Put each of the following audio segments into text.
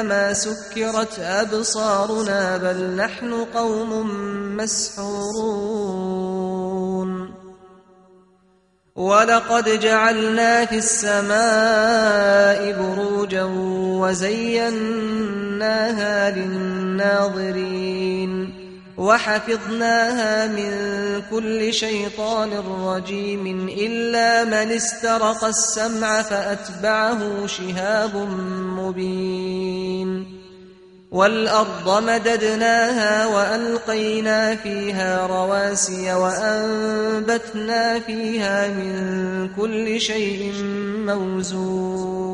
إنما سكرت أبصارنا بل نحن قوم مسحورون. ولقد جعلنا في السماء بروجا وزيناها للناظرين. وحفظناها من كل شيطان رجيم إلا من استرق السمع فأتبعه شهاب مبين والأرض مددناها وألقينا فيها رواسي وأنبتنا فيها من كل شيء موزون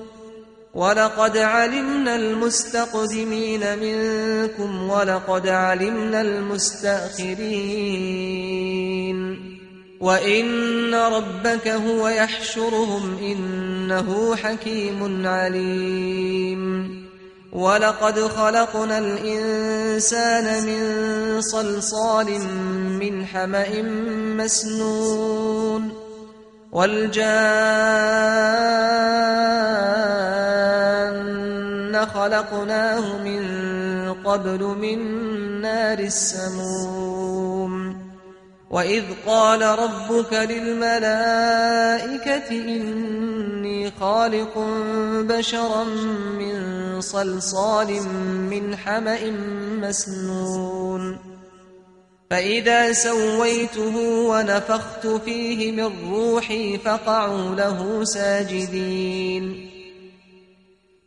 ولقد علمنا المستقدمين منكم ولقد علمنا المستأخرين وإن ربك هو يحشرهم إنه حكيم عليم ولقد خلقنا الإنسان من صلصال من حمأ مسنون والجان خلقناه من قبل من نار السموم. وإذ قال ربك للملائكة إني خالق بشرا من صلصال من حمأ مسنون. فإذا سويته ونفخت فيه من روحي فقعوا له ساجدين.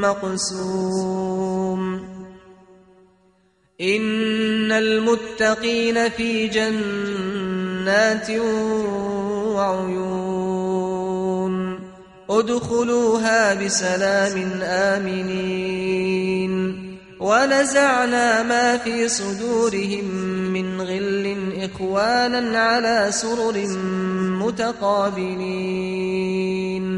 مقسوم. إن المتقين في جنات وعيون. ادخلوها بسلام آمنين. ونزعنا ما في صدورهم من غل إخوانا على سرر متقابلين.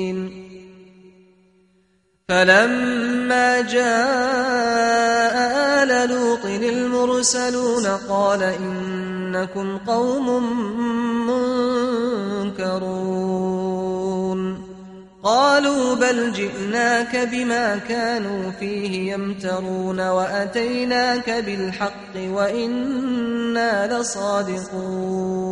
فلما جاء آل لوط المرسلون قال إنكم قوم منكرون. قالوا بل جئناك بما كانوا فيه يمترون وأتيناك بالحق وإنا لصادقون.